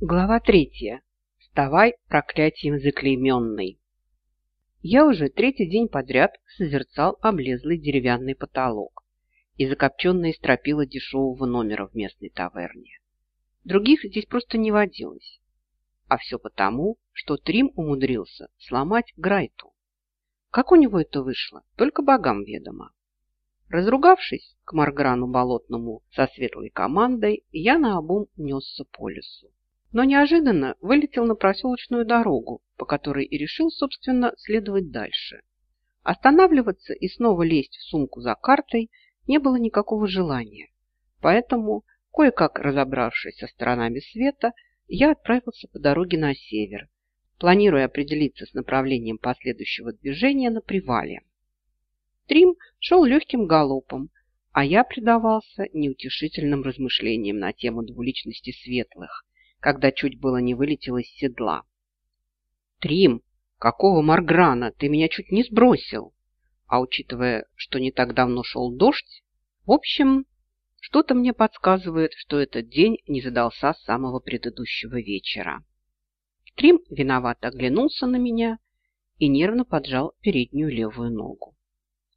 Глава третья. Вставай, проклятием заклейменный. Я уже третий день подряд созерцал облезлый деревянный потолок и закопченные стропила дешевого номера в местной таверне. Других здесь просто не водилось. А все потому, что Трим умудрился сломать Грайту. Как у него это вышло, только богам ведомо. Разругавшись к Марграну Болотному со светлой командой, я наобум несся по лесу но неожиданно вылетел на проселочную дорогу, по которой и решил, собственно, следовать дальше. Останавливаться и снова лезть в сумку за картой не было никакого желания, поэтому, кое-как разобравшись со сторонами света, я отправился по дороге на север, планируя определиться с направлением последующего движения на привале. Трим шел легким галопом, а я предавался неутешительным размышлениям на тему двуличности светлых когда чуть было не вылетел из седла. «Трим, какого Марграна? Ты меня чуть не сбросил!» А учитывая, что не так давно шел дождь, в общем, что-то мне подсказывает, что этот день не задался с самого предыдущего вечера. Трим виновато оглянулся на меня и нервно поджал переднюю левую ногу.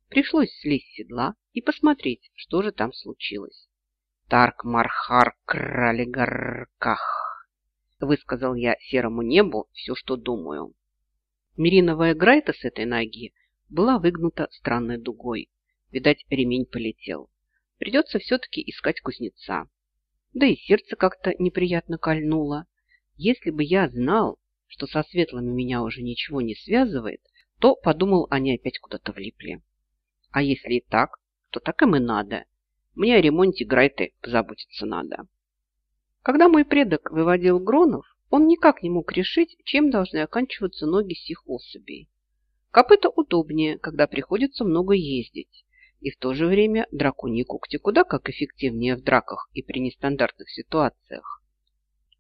Пришлось слезть с седла и посмотреть, что же там случилось. Тарк Мархар Кралигарках высказал я серому небу все, что думаю. Мериновая грайта с этой ноги была выгнута странной дугой. Видать, ремень полетел. Придется все-таки искать кузнеца. Да и сердце как-то неприятно кольнуло. Если бы я знал, что со светлыми меня уже ничего не связывает, то подумал, они опять куда-то влипли. А если и так, то так им и надо. Мне о ремонте Грайты позаботиться надо. Когда мой предок выводил гронов, он никак не мог решить, чем должны оканчиваться ноги сих особей. Копыта удобнее, когда приходится много ездить, и в то же время драконьи когти куда как эффективнее в драках и при нестандартных ситуациях.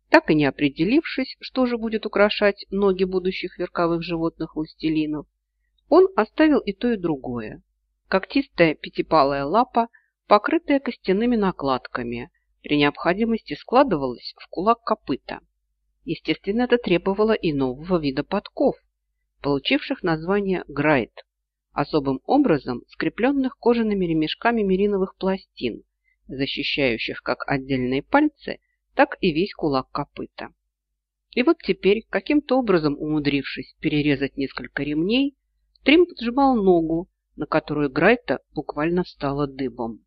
Так и не определившись, что же будет украшать ноги будущих верковых животных-властелинов, он оставил и то, и другое. Когтистая пятипалая лапа, покрытая костяными накладками – при необходимости складывалась в кулак копыта. Естественно, это требовало и нового вида подков, получивших название грайт, особым образом скрепленных кожаными ремешками мериновых пластин, защищающих как отдельные пальцы, так и весь кулак копыта. И вот теперь, каким-то образом умудрившись перерезать несколько ремней, Трим поджимал ногу, на которую Грайта буквально стала дыбом.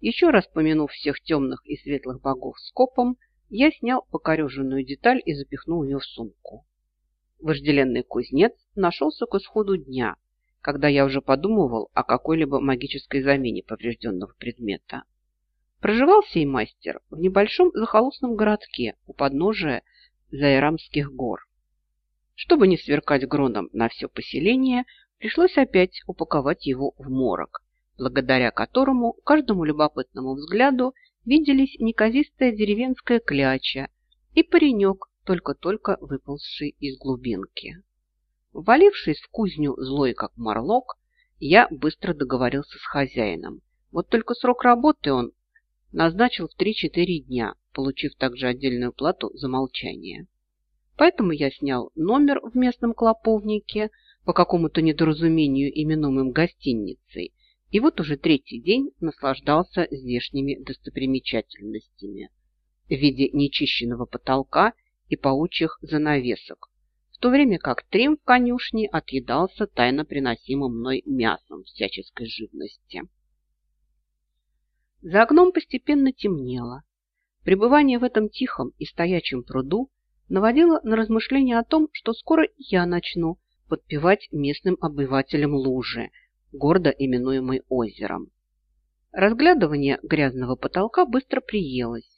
Еще раз помянув всех темных и светлых богов скопом, я снял покореженную деталь и запихнул ее в сумку. Вожделенный кузнец нашелся к исходу дня, когда я уже подумывал о какой-либо магической замене поврежденного предмета. Проживал сей мастер в небольшом захолустном городке у подножия Зайрамских гор. Чтобы не сверкать гроном на все поселение, пришлось опять упаковать его в морок, благодаря которому каждому любопытному взгляду виделись неказистая деревенская кляча и паренек, только-только выползший из глубинки. Валившись в кузню злой как морлок, я быстро договорился с хозяином. Вот только срок работы он назначил в 3-4 дня, получив также отдельную плату за молчание. Поэтому я снял номер в местном клоповнике по какому-то недоразумению именуемым гостиницей и вот уже третий день наслаждался здешними достопримечательностями в виде нечищенного потолка и паучьих занавесок, в то время как Трим в конюшне отъедался тайно приносимым мной мясом всяческой живности. За окном постепенно темнело. Пребывание в этом тихом и стоячем пруду наводило на размышления о том, что скоро я начну подпевать местным обывателям лужи – гордо именуемый озером. Разглядывание грязного потолка быстро приелось.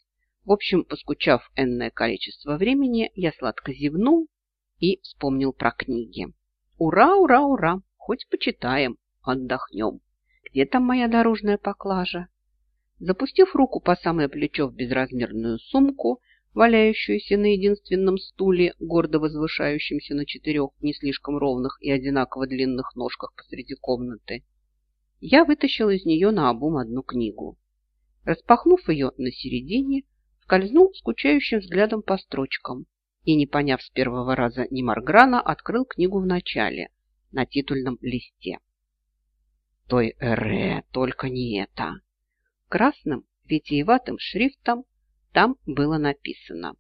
В общем, поскучав энное количество времени, я сладко зевнул и вспомнил про книги. Ура, ура, ура! Хоть почитаем, отдохнем. Где там моя дорожная поклажа? Запустив руку по самое плечо в безразмерную сумку, валяющуюся на единственном стуле, гордо возвышающемся на четырех не слишком ровных и одинаково длинных ножках посреди комнаты, я вытащил из нее на обум одну книгу. Распахнув ее на середине, скользнул скучающим взглядом по строчкам и, не поняв с первого раза ни Марграна, открыл книгу в начале, на титульном листе. Той эре, только не это. Красным витиеватым шрифтом там было написано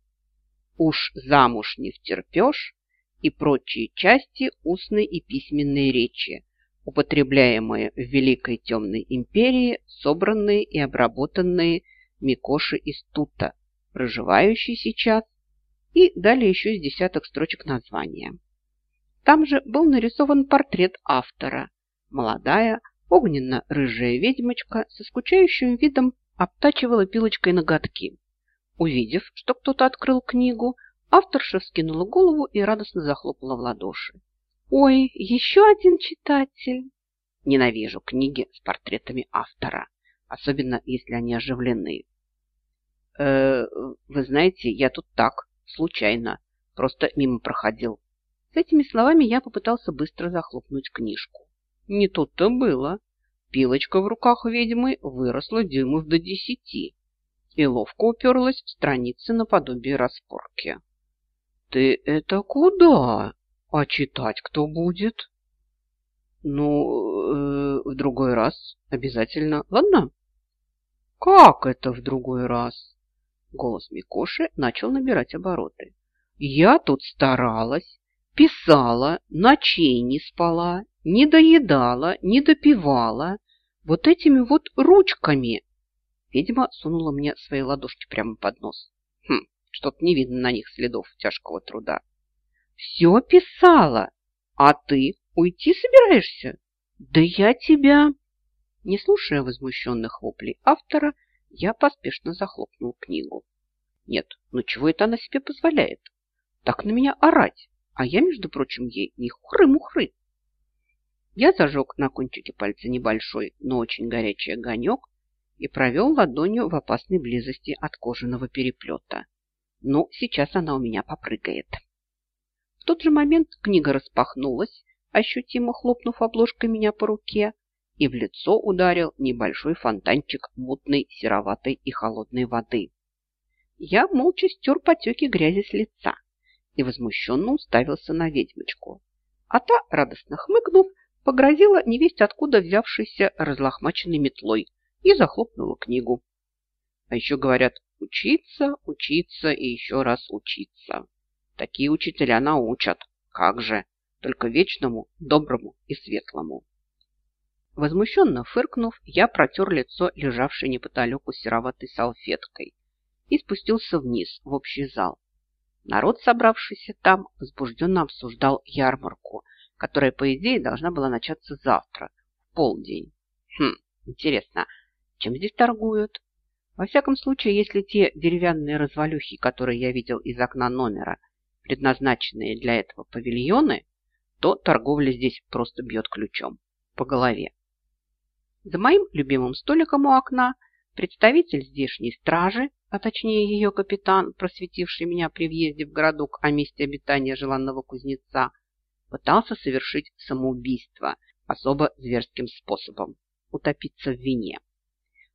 «Уж замуж не втерпешь» и прочие части устной и письменной речи, употребляемые в Великой Темной Империи, собранные и обработанные Микоши из Тута, проживающий сейчас, и далее еще из десяток строчек названия. Там же был нарисован портрет автора. Молодая, огненно-рыжая ведьмочка со скучающим видом обтачивала пилочкой ноготки. Увидев, что кто-то открыл книгу, авторша вскинула голову и радостно захлопала в ладоши. «Ой, еще один читатель!» Ненавижу книги с портретами автора, особенно если они оживлены. «Э, «Вы знаете, я тут так, случайно, просто мимо проходил». С этими словами я попытался быстро захлопнуть книжку. Не тут-то было. Пилочка в руках ведьмы выросла дюймов до десяти и ловко уперлась в страницы наподобие распорки. «Ты это куда? А читать кто будет?» «Ну, э, в другой раз обязательно. Ладно?» «Как это в другой раз?» Голос Микоши начал набирать обороты. «Я тут старалась, писала, ночей не спала, не доедала, не допивала вот этими вот ручками. Ведьма сунула мне свои ладошки прямо под нос. Хм, что-то не видно на них следов тяжкого труда. Все писала, а ты уйти собираешься? Да я тебя... Не слушая возмущенных воплей автора, я поспешно захлопнул книгу. Нет, ну чего это она себе позволяет? Так на меня орать, а я, между прочим, ей не хухры-мухры. Я зажег на кончике пальца небольшой, но очень горячий огонек и провел ладонью в опасной близости от кожаного переплета. Ну, сейчас она у меня попрыгает. В тот же момент книга распахнулась, ощутимо хлопнув обложкой меня по руке, и в лицо ударил небольшой фонтанчик мутной, сероватой и холодной воды. Я молча стер потеки грязи с лица и возмущенно уставился на ведьмочку. А та, радостно хмыкнув, погрозила невесть откуда взявшейся разлохмаченной метлой и захлопнула книгу. А еще говорят, учиться, учиться и еще раз учиться. Такие учителя научат. Как же? Только вечному, доброму и светлому. Возмущенно фыркнув, я протер лицо, лежавшей неподалеку сероватой салфеткой, и спустился вниз, в общий зал. Народ, собравшийся там, возбужденно обсуждал ярмарку – которая, по идее, должна была начаться завтра, в полдень. Хм, интересно, чем здесь торгуют? Во всяком случае, если те деревянные развалюхи, которые я видел из окна номера, предназначенные для этого павильоны, то торговля здесь просто бьет ключом по голове. За моим любимым столиком у окна представитель здешней стражи, а точнее ее капитан, просветивший меня при въезде в городок о месте обитания желанного кузнеца, пытался совершить самоубийство особо зверским способом – утопиться в вине.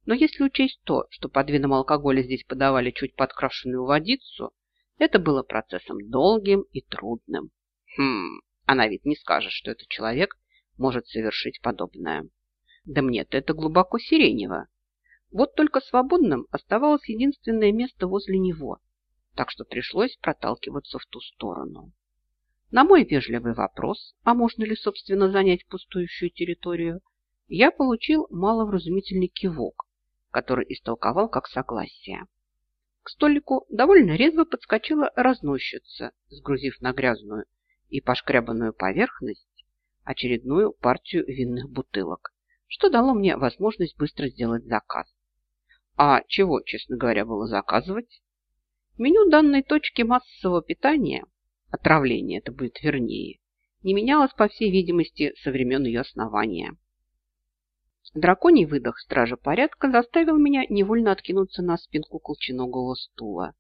Но если учесть то, что под видом алкоголя здесь подавали чуть подкрашенную водицу, это было процессом долгим и трудным. Хм, а на не скажешь, что этот человек может совершить подобное. Да мне-то это глубоко сиренево. Вот только свободным оставалось единственное место возле него, так что пришлось проталкиваться в ту сторону. На мой вежливый вопрос, а можно ли, собственно, занять пустующую территорию, я получил маловразумительный кивок, который истолковал как согласие. К столику довольно резво подскочила разносчица, сгрузив на грязную и пошкрябанную поверхность очередную партию винных бутылок, что дало мне возможность быстро сделать заказ. А чего, честно говоря, было заказывать? Меню данной точки массового питания отравление это будет вернее, не менялось, по всей видимости, со времен ее основания. Драконий выдох стража порядка заставил меня невольно откинуться на спинку колченогого стула,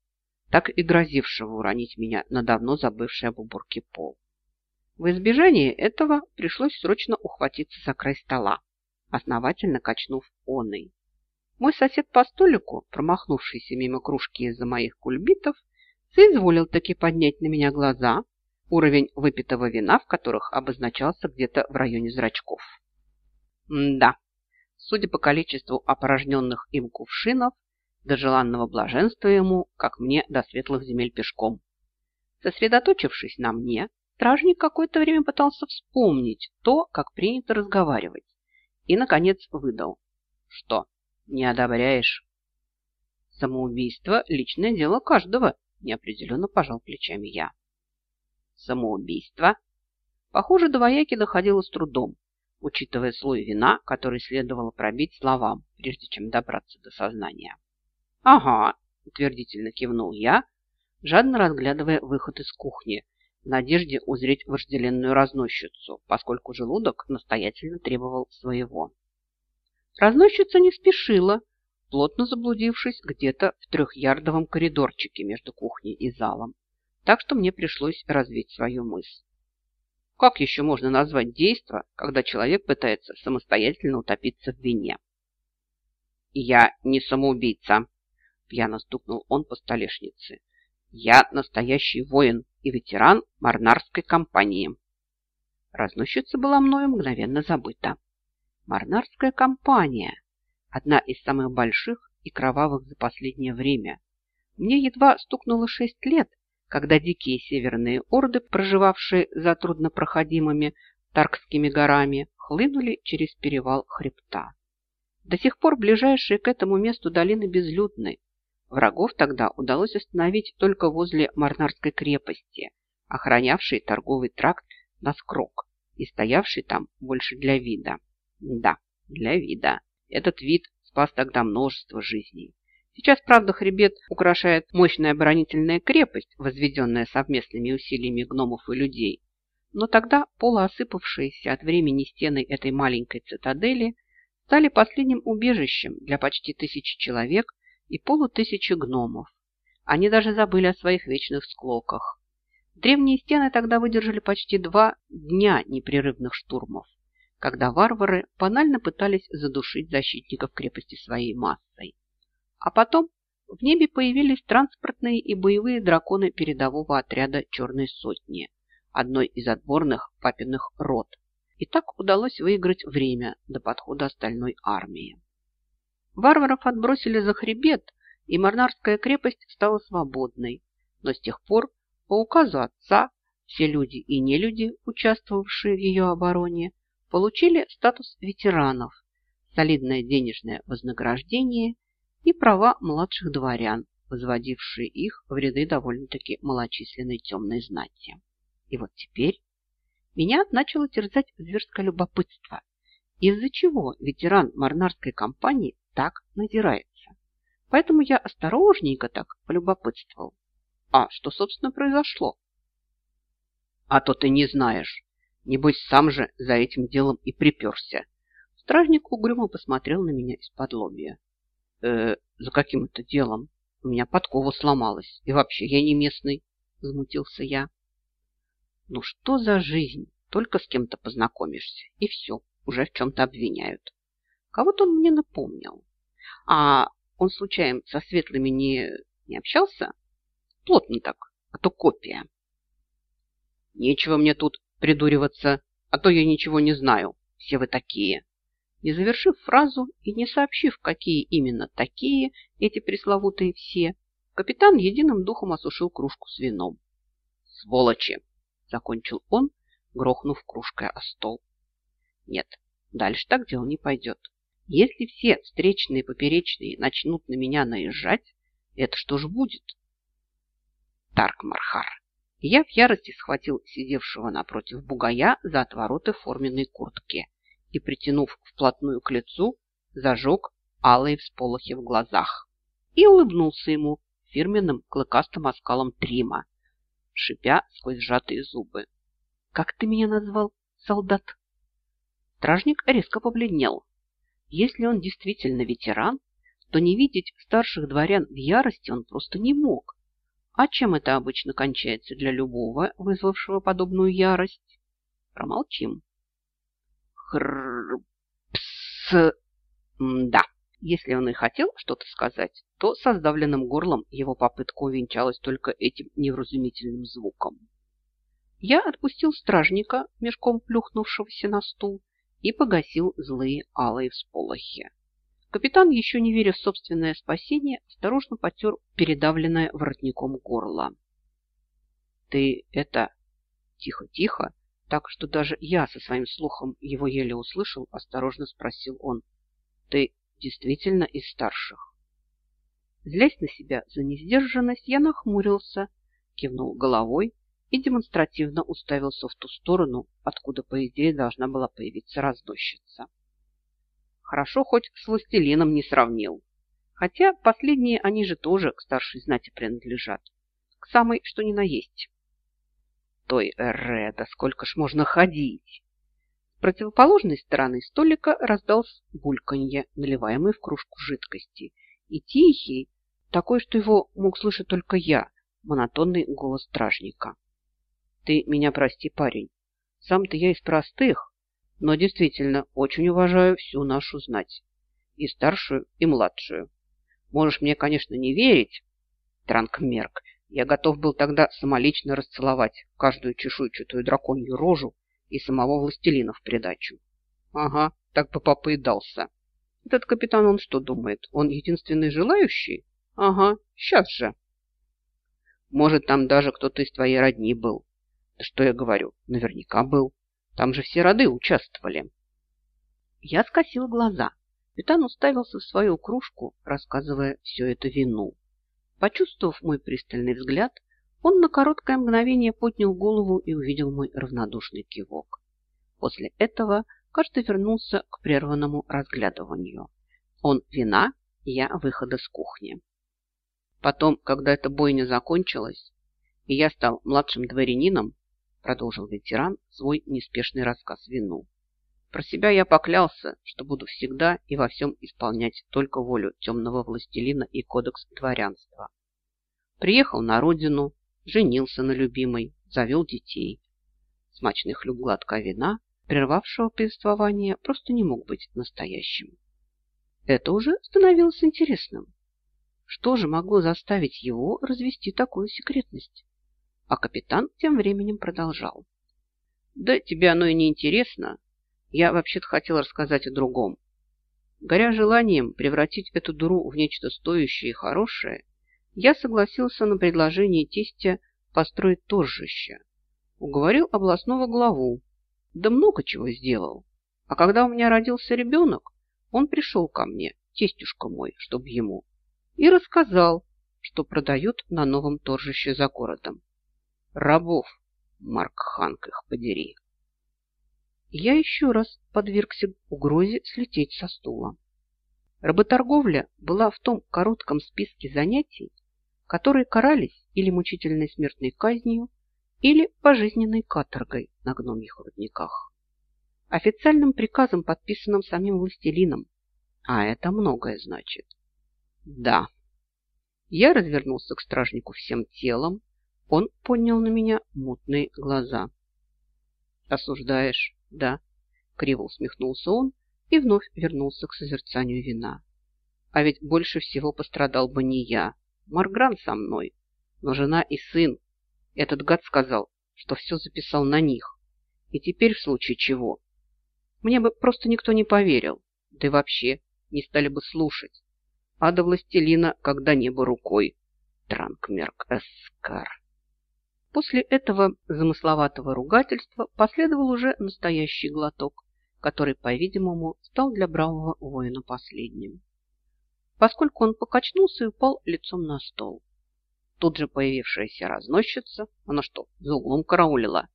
так и грозившего уронить меня на давно забывший об уборке пол. В избежание этого пришлось срочно ухватиться за край стола, основательно качнув оной. Мой сосед по столику, промахнувшийся мимо кружки из-за моих кульбитов, соизволил таки поднять на меня глаза, уровень выпитого вина в которых обозначался где-то в районе зрачков. М да, судя по количеству опорожненных им кувшинов, до желанного блаженства ему, как мне, до светлых земель пешком. Сосредоточившись на мне, стражник какое-то время пытался вспомнить то, как принято разговаривать, и, наконец, выдал. Что, не одобряешь? Самоубийство – личное дело каждого, неопределенно пожал плечами я. Самоубийство? Похоже, до вояки доходило с трудом, учитывая слой вина, который следовало пробить словам, прежде чем добраться до сознания. «Ага», – утвердительно кивнул я, жадно разглядывая выход из кухни, в надежде узреть вожделенную разносчицу, поскольку желудок настоятельно требовал своего. Разносчица не спешила, плотно заблудившись где-то в трехярдовом коридорчике между кухней и залом, так что мне пришлось развить свою мысль. Как еще можно назвать действо, когда человек пытается самостоятельно утопиться в вине? «Я не самоубийца», – пьяно стукнул он по столешнице. «Я настоящий воин и ветеран Марнарской компании». Разносчица была мною мгновенно забыта. Марнарская компания – одна из самых больших и кровавых за последнее время. Мне едва стукнуло шесть лет, когда дикие северные орды, проживавшие за труднопроходимыми Таркскими горами, хлынули через перевал хребта. До сих пор ближайшие к этому месту долины безлюдны. Врагов тогда удалось остановить только возле Марнарской крепости, охранявшей торговый тракт на скрок и стоявший там больше для вида. Да, для вида. Этот вид спас тогда множество жизней. Сейчас, правда, хребет украшает мощная оборонительная крепость, возведенная совместными усилиями гномов и людей. Но тогда полуосыпавшиеся от времени стены этой маленькой цитадели стали последним убежищем для почти тысячи человек и полутысячи гномов. Они даже забыли о своих вечных склоках. Древние стены тогда выдержали почти два дня непрерывных штурмов, когда варвары банально пытались задушить защитников крепости своей массой. А потом в небе появились транспортные и боевые драконы передового отряда «Черной сотни», одной из отборных папиных рот. И так удалось выиграть время до подхода остальной армии. Варваров отбросили за хребет, и Марнарская крепость стала свободной. Но с тех пор, по указу отца, все люди и нелюди, участвовавшие в ее обороне, получили статус ветеранов, солидное денежное вознаграждение и права младших дворян, возводившие их в ряды довольно-таки малочисленной темной знати. И вот теперь меня начало терзать зверское любопытство, из-за чего ветеран Марнарской компании так надирается. Поэтому я осторожненько так полюбопытствовал. А что, собственно, произошло? А то ты не знаешь. Небось, сам же за этим делом и приперся. Стражник угрюмо посмотрел на меня из-под лобья э, за каким это делом? У меня подкова сломалась. И вообще, я не местный, возмутился я. Ну что за жизнь? Только с кем-то познакомишься, и все, уже в чем-то обвиняют. Кого-то он мне напомнил. А он случайно со светлыми не, не общался? Плотно так, а то копия. Нечего мне тут придуриваться, а то я ничего не знаю. Все вы такие. Не завершив фразу и не сообщив, какие именно такие эти пресловутые все, капитан единым духом осушил кружку с вином. «Сволочи!» – закончил он, грохнув кружкой о стол. «Нет, дальше так дело не пойдет. Если все встречные и поперечные начнут на меня наезжать, это что ж будет?» Тарк-Мархар. Я в ярости схватил сидевшего напротив бугая за отвороты форменной куртки и, притянув вплотную к лицу, зажег алые всполохи в глазах и улыбнулся ему фирменным клыкастым оскалом Трима, шипя сквозь сжатые зубы. «Как ты меня назвал, солдат?» Стражник резко побледнел. Если он действительно ветеран, то не видеть старших дворян в ярости он просто не мог. А чем это обычно кончается для любого, вызвавшего подобную ярость? Промолчим. Хрррр. Пс. Да. Если он и хотел что-то сказать, то со сдавленным горлом его попытка увенчалась только этим невразумительным звуком. Я отпустил стражника, мешком плюхнувшегося на стул, и погасил злые алые всполохи. Капитан, еще не веря в собственное спасение, осторожно потер передавленное воротником горло. «Ты это...» Тихо-тихо, так что даже я со своим слухом его еле услышал, осторожно спросил он. «Ты действительно из старших?» Злясь на себя за несдержанность, я нахмурился, кивнул головой и демонстративно уставился в ту сторону, откуда, по идее, должна была появиться раздощица. Хорошо, хоть с властелином не сравнил. Хотя последние они же тоже к старшей знати принадлежат. К самой, что ни на есть. Той эре, сколько ж можно ходить! С противоположной стороны столика раздался бульканье, наливаемый в кружку жидкости, и тихий, такой, что его мог слышать только я, монотонный голос стражника. Ты меня прости, парень. Сам-то я из простых, но действительно очень уважаю всю нашу знать. И старшую, и младшую. Можешь мне, конечно, не верить, Транкмерк. Я готов был тогда самолично расцеловать каждую чешуйчатую драконью рожу и самого властелина в придачу. Ага, так бы папа и дался. Этот капитан, он что думает? Он единственный желающий? Ага, сейчас же. Может, там даже кто-то из твоей родни был. Да что я говорю, наверняка был. Там же все роды участвовали. Я скосил глаза. Капитан уставился в свою кружку, рассказывая все это вину. Почувствовав мой пристальный взгляд, он на короткое мгновение поднял голову и увидел мой равнодушный кивок. После этого каждый вернулся к прерванному разглядыванию. Он вина, я выхода с кухни. Потом, когда эта бойня закончилась, и я стал младшим дворянином, продолжил ветеран свой неспешный рассказ вину. Про себя я поклялся, что буду всегда и во всем исполнять только волю темного властелина и кодекс дворянства. Приехал на родину, женился на любимой, завел детей. Смачный хлюп гладкого вина, прервавшего повествование, просто не мог быть настоящим. Это уже становилось интересным. Что же могло заставить его развести такую секретность? А капитан тем временем продолжал. Да тебе оно и не интересно. Я вообще-то хотел рассказать о другом. Горя желанием превратить эту дуру в нечто стоящее и хорошее, я согласился на предложение тестя построить торжище. Уговорил областного главу. Да много чего сделал. А когда у меня родился ребенок, он пришел ко мне, тестюшка мой, чтобы ему, и рассказал, что продают на новом торжище за городом. Рабов, Марк Ханк их подери. Я еще раз подвергся угрозе слететь со стула. Работорговля была в том коротком списке занятий, которые карались или мучительной смертной казнью, или пожизненной каторгой на гномьих рудниках. Официальным приказом, подписанным самим властелином, а это многое значит. Да. Я развернулся к стражнику всем телом, он поднял на меня мутные глаза. «Осуждаешь, да?» Криво усмехнулся он и вновь вернулся к созерцанию вина. «А ведь больше всего пострадал бы не я. Маргран со мной, но жена и сын. Этот гад сказал, что все записал на них. И теперь в случае чего? Мне бы просто никто не поверил. Да и вообще не стали бы слушать. А до властелина когда небо рукой. Транкмерк Эскар. После этого замысловатого ругательства последовал уже настоящий глоток, который, по-видимому, стал для бравого воина последним. Поскольку он покачнулся и упал лицом на стол. Тут же появившаяся разносчица, она что, за углом караулила,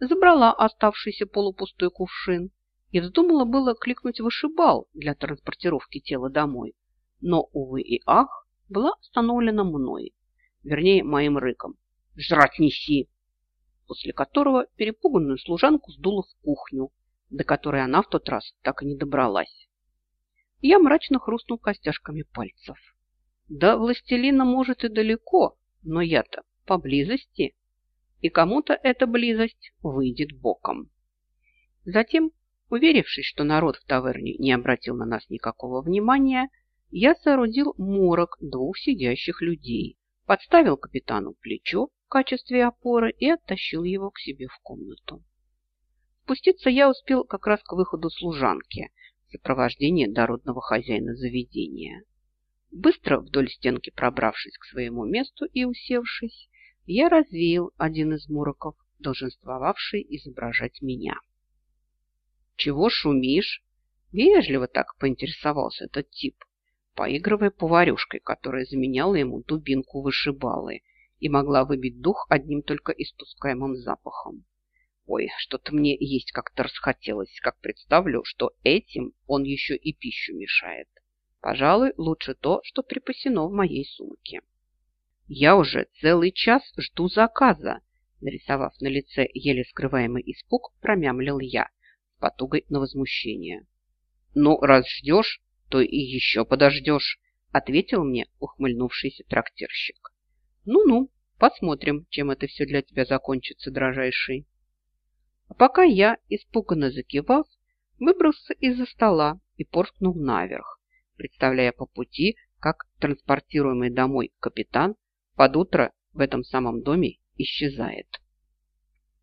забрала оставшийся полупустой кувшин и вздумала было кликнуть вышибал для транспортировки тела домой. Но, увы и ах, была остановлена мной, вернее, моим рыком, жрать неси!» После которого перепуганную служанку сдуло в кухню, до которой она в тот раз так и не добралась. Я мрачно хрустнул костяшками пальцев. Да, властелина может и далеко, но я-то поблизости, и кому-то эта близость выйдет боком. Затем, уверившись, что народ в таверне не обратил на нас никакого внимания, я соорудил морок двух сидящих людей, подставил капитану плечо качестве опоры и оттащил его к себе в комнату. Спуститься я успел как раз к выходу служанки в сопровождении дородного хозяина заведения. Быстро вдоль стенки пробравшись к своему месту и усевшись, я развеял один из муроков, долженствовавший изображать меня. «Чего шумишь?» Вежливо так поинтересовался этот тип, поигрывая поварюшкой, которая заменяла ему дубинку вышибалы и могла выбить дух одним только испускаемым запахом. Ой, что-то мне есть как-то расхотелось, как представлю, что этим он еще и пищу мешает. Пожалуй, лучше то, что припасено в моей сумке. Я уже целый час жду заказа, нарисовав на лице еле скрываемый испуг, промямлил я с потугой на возмущение. Ну, раз ждешь, то и еще подождешь, ответил мне ухмыльнувшийся трактирщик. Ну-ну, посмотрим, чем это все для тебя закончится, дрожайший. А пока я, испуганно закивав, выбрался из-за стола и порскнул наверх, представляя по пути, как транспортируемый домой капитан под утро в этом самом доме исчезает.